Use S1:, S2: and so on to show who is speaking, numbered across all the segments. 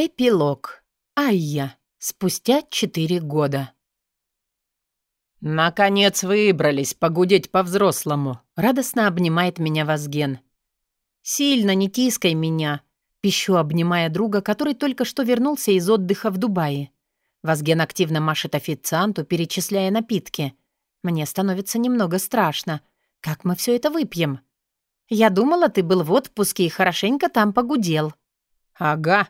S1: Эпилог. Айя. Спустя четыре года.
S2: «Наконец выбрались погудеть по-взрослому», —
S1: радостно обнимает меня Вазген. «Сильно не тискай меня», — пищу, обнимая друга, который только что вернулся из отдыха в Дубае. Вазген активно машет официанту, перечисляя напитки. Мне становится немного страшно. Как мы все это выпьем? Я думала, ты был в отпуске и хорошенько там погудел.
S2: «Ага»,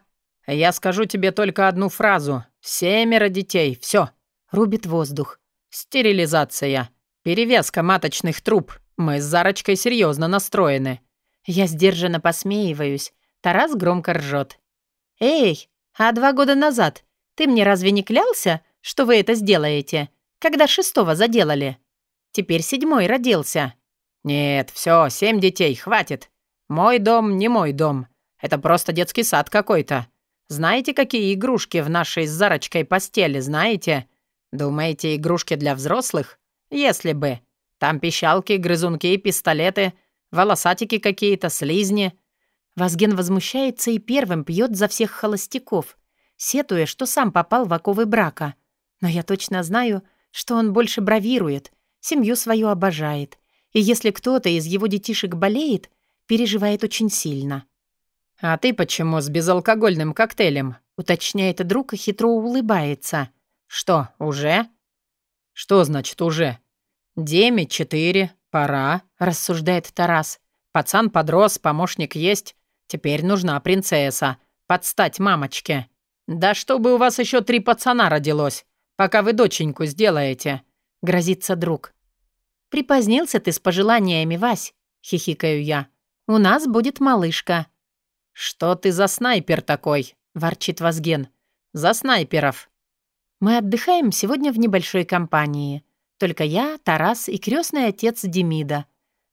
S2: «Я скажу тебе только одну фразу. Семеро детей. Все. Рубит воздух. «Стерилизация. Перевязка маточных труб. Мы с Зарочкой серьезно настроены».
S1: Я сдержанно посмеиваюсь. Тарас громко ржет. «Эй, а два года назад ты мне разве не клялся, что вы это сделаете, когда шестого заделали? Теперь седьмой родился».
S2: «Нет, все, семь детей, хватит. Мой дом не мой дом. Это просто детский сад какой-то. Знаете, какие игрушки в нашей с Зарочкой постели, знаете? Думаете, игрушки для взрослых? Если бы. Там пищалки, грызунки, пистолеты, волосатики какие-то, слизни».
S1: Вазген возмущается и первым пьет за всех холостяков, сетуя, что сам попал в оковы брака. Но я точно знаю, что он больше бравирует, семью свою обожает. И если кто-то из его детишек болеет, переживает очень сильно.
S2: «А ты почему с безалкогольным коктейлем?» — уточняет друг и хитро улыбается. «Что, уже?» «Что значит «уже»?» «Деме четыре, пора», — рассуждает Тарас. «Пацан подрос, помощник есть. Теперь нужна принцесса. Подстать мамочке. Да чтобы у вас еще три пацана родилось, пока вы доченьку сделаете», — грозится друг.
S1: «Припозднился ты с пожеланиями, Вась», — хихикаю я. «У нас будет малышка».
S2: «Что ты за снайпер такой?» — ворчит Вазген. «За снайперов».
S1: Мы отдыхаем сегодня в небольшой компании. Только я, Тарас и крестный отец Демида.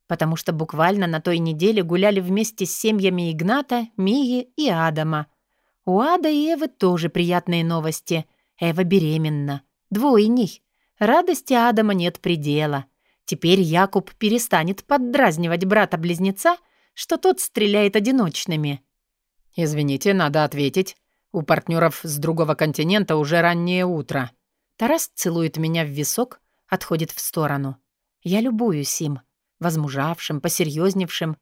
S1: Потому что буквально на той неделе гуляли вместе с семьями Игната, Мии и Адама. У Ада и Эвы тоже приятные новости. Эва беременна. Двойней. Радости Адама нет предела. Теперь Якуб перестанет поддразнивать брата-близнеца, что тот стреляет одиночными.
S2: «Извините, надо ответить. У партнеров с другого континента уже раннее утро».
S1: Тарас целует меня в висок, отходит в сторону. Я любуюсь им, возмужавшим, посерьезневшим,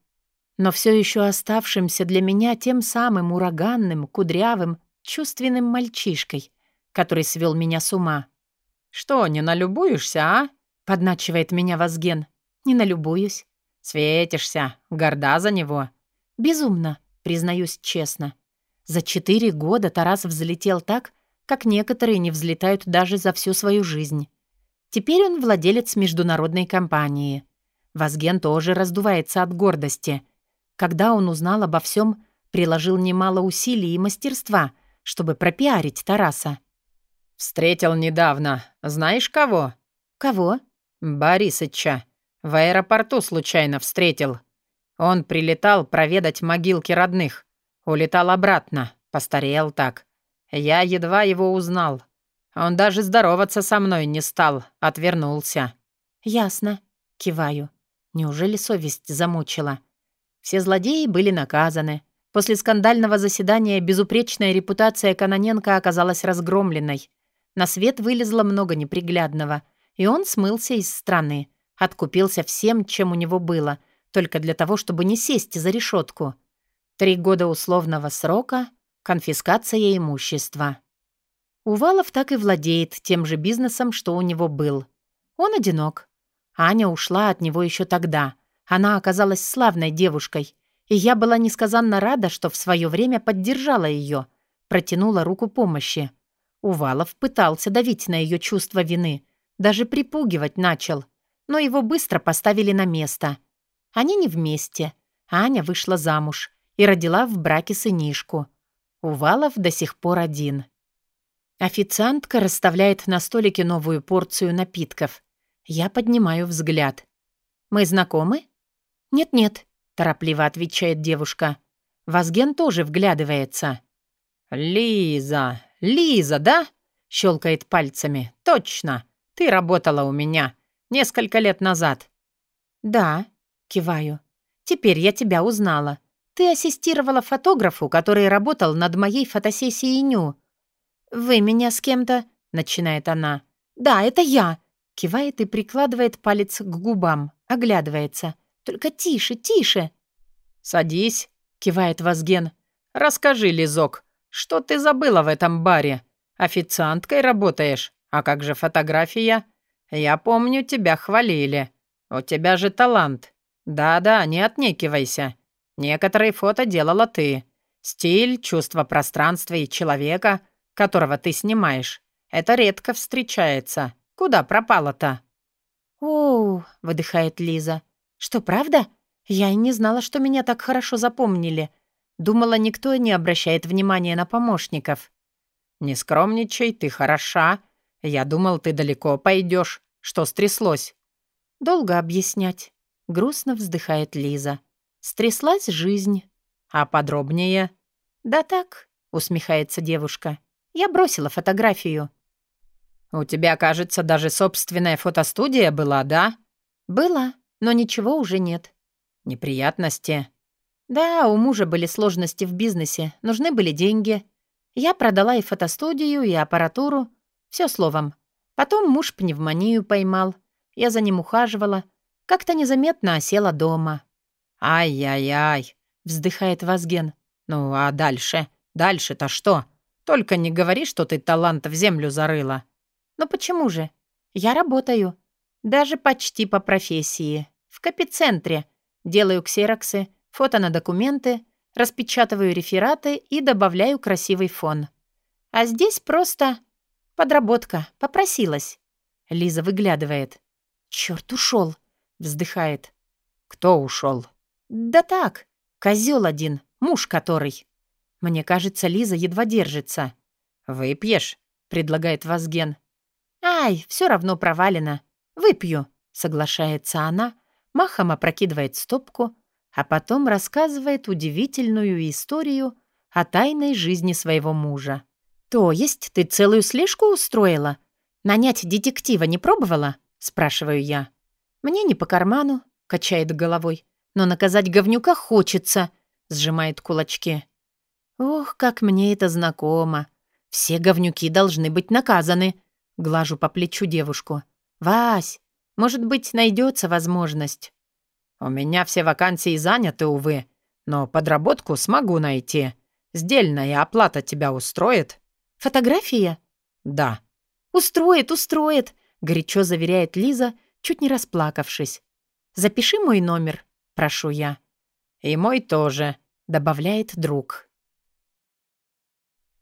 S1: но все еще оставшимся для меня тем самым ураганным, кудрявым, чувственным мальчишкой, который свел меня с ума.
S2: «Что, не налюбуешься, а?»
S1: — подначивает меня Вазген. «Не налюбуюсь».
S2: «Светишься, горда за него».
S1: «Безумно признаюсь честно. За четыре года Тарас взлетел так, как некоторые не взлетают даже за всю свою жизнь. Теперь он владелец международной компании. Вазген тоже раздувается от гордости. Когда он узнал обо всем, приложил немало усилий и мастерства, чтобы пропиарить Тараса.
S2: «Встретил недавно. Знаешь кого?»
S1: «Кого?»
S2: «Борисыча. В аэропорту случайно встретил. Он прилетал проведать могилки родных. Улетал обратно. Постарел так. Я едва его узнал. Он даже здороваться со мной не стал. Отвернулся.
S1: «Ясно». Киваю. Неужели совесть замучила? Все злодеи были наказаны. После скандального заседания безупречная репутация Каноненко оказалась разгромленной. На свет вылезло много неприглядного, и он смылся из страны, откупился всем, чем у него было — только для того, чтобы не сесть за решетку. Три года условного срока, конфискация имущества. Увалов так и владеет тем же бизнесом, что у него был. Он одинок. Аня ушла от него еще тогда. Она оказалась славной девушкой, и я была несказанно рада, что в свое время поддержала ее, протянула руку помощи. Увалов пытался давить на ее чувство вины, даже припугивать начал, но его быстро поставили на место. Они не вместе. Аня вышла замуж и родила в браке сынишку. Увалов до сих пор один. Официантка расставляет на столике новую порцию напитков. Я поднимаю взгляд. «Мы знакомы?» «Нет-нет», — торопливо отвечает девушка. Вазген тоже вглядывается.
S2: «Лиза, Лиза, да?» — щелкает пальцами. «Точно! Ты работала у меня несколько лет назад».
S1: «Да», Киваю. «Теперь я тебя узнала. Ты ассистировала фотографу, который работал над моей фотосессией Ню. Вы меня с кем-то...» — начинает она. «Да, это я!» — кивает и прикладывает палец к губам, оглядывается. «Только тише, тише!»
S2: «Садись!» — кивает Вазген. «Расскажи, Лизок, что ты забыла в этом баре? Официанткой работаешь? А как же фотография? Я помню, тебя хвалили. У тебя же талант. Да-да, не отнекивайся. Некоторые фото делала ты. Стиль, чувство пространства и человека, которого ты снимаешь. Это редко встречается. Куда пропала-то?»
S1: «Оу», — выдыхает Лиза. «Что, правда? Я и не знала, что меня так хорошо запомнили. Думала, никто не обращает внимания на помощников».
S2: «Не скромничай, ты хороша. Я думал, ты далеко пойдешь. Что стряслось?»
S1: «Долго объяснять». Грустно вздыхает Лиза. «Стряслась жизнь».
S2: «А подробнее?»
S1: «Да так», — усмехается девушка. «Я бросила фотографию».
S2: «У тебя, кажется, даже собственная фотостудия была, да?»
S1: «Была, но ничего уже нет».
S2: «Неприятности?»
S1: «Да, у мужа были сложности в бизнесе, нужны были деньги. Я продала и фотостудию, и аппаратуру. Все словом. Потом муж пневмонию поймал. Я за ним ухаживала. Как-то незаметно осела дома».
S2: «Ай-яй-яй», — вздыхает Вазген. «Ну а дальше? Дальше-то что? Только не говори, что ты талант в землю зарыла».
S1: «Ну почему же? Я работаю. Даже почти по профессии. В капицентре. Делаю ксероксы, фото на документы, распечатываю рефераты и добавляю красивый фон. А здесь просто подработка, попросилась. Лиза выглядывает. Черт, ушел, вздыхает.
S2: Кто ушел?
S1: Да так, козел один, муж который. Мне кажется, Лиза едва держится.
S2: Выпьешь? предлагает Вазген.
S1: Ай, все равно провалено. Выпью, соглашается она, махом опрокидывает стопку, а потом рассказывает удивительную историю о тайной жизни своего мужа. «То есть ты целую слежку устроила? Нанять детектива не пробовала?» — спрашиваю я. «Мне не по карману», — качает головой. «Но наказать говнюка хочется», — сжимает кулачки. «Ох, как мне это знакомо. Все говнюки должны быть наказаны», — глажу по плечу девушку. «Вась, может быть, найдется возможность».
S2: «У меня все вакансии заняты, увы, но подработку смогу найти. Сдельная оплата тебя устроит?»
S1: «Фотография?»
S2: «Да».
S1: «Устроит, устроит», — горячо заверяет Лиза, чуть не расплакавшись. «Запиши мой номер», — прошу я.
S2: «И мой тоже», — добавляет друг.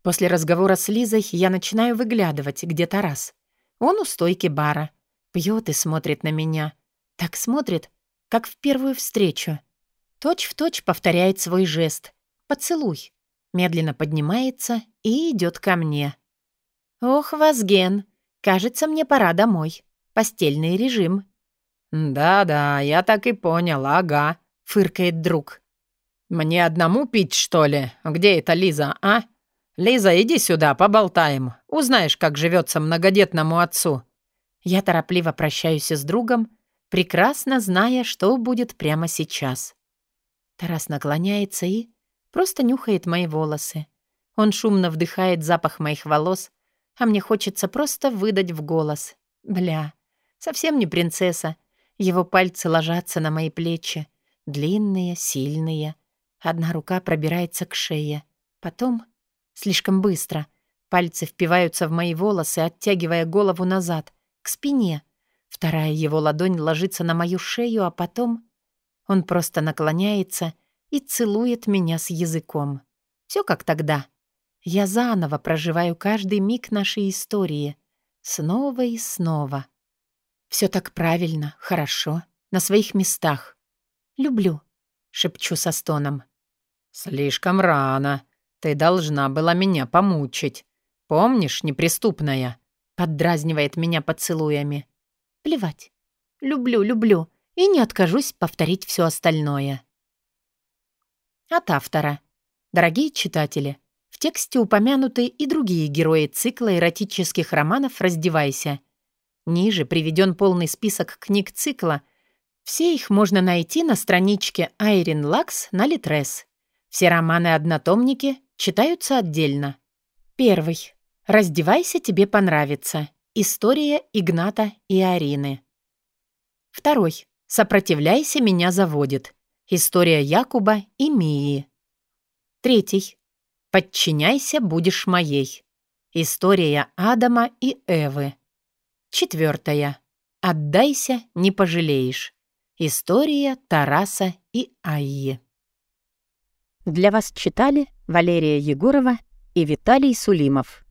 S1: После разговора с Лизой я начинаю выглядывать где-то раз. Он у стойки бара. Пьет и смотрит на меня. Так смотрит, как в первую встречу. Точь в точь повторяет свой жест. Поцелуй. Медленно поднимается и идет ко мне. «Ох, Вазген, кажется, мне пора домой. Постельный режим».
S2: «Да-да, я так и понял, ага», — фыркает друг. «Мне одному пить, что ли? Где эта Лиза, а? Лиза, иди сюда, поболтаем. Узнаешь, как живется многодетному отцу».
S1: Я торопливо прощаюсь с другом, прекрасно зная, что будет прямо сейчас. Тарас наклоняется и просто нюхает мои волосы. Он шумно вдыхает запах моих волос, а мне хочется просто выдать в голос. Бля, совсем не принцесса. Его пальцы ложатся на мои плечи. Длинные, сильные. Одна рука пробирается к шее. Потом, слишком быстро, пальцы впиваются в мои волосы, оттягивая голову назад — к спине. Вторая его ладонь ложится на мою шею, а потом он просто наклоняется и целует меня с языком. Все как тогда. Я заново проживаю каждый миг нашей истории. Снова и снова. Все так правильно, хорошо, на своих местах. Люблю, шепчу со стоном.
S2: «Слишком рано. Ты должна была меня помучить. Помнишь, неприступная?»
S1: Поддразнивает меня поцелуями. Плевать. Люблю, люблю. И не откажусь повторить все остальное. От автора. Дорогие читатели, в тексте упомянуты и другие герои цикла эротических романов «Раздевайся». Ниже приведен полный список книг цикла. Все их можно найти на страничке Айрин Лакс на Литрес. Все романы-однотомники читаются отдельно. Первый. «Раздевайся, тебе понравится». История Игната и Арины. Второй. «Сопротивляйся, меня заводит». История Якуба и Мии. Третий. «Подчиняйся, будешь моей». История Адама и Эвы. Четвертая. «Отдайся, не пожалеешь». История Тараса и Айи.
S3: Для вас читали Валерия Егорова и Виталий Сулимов.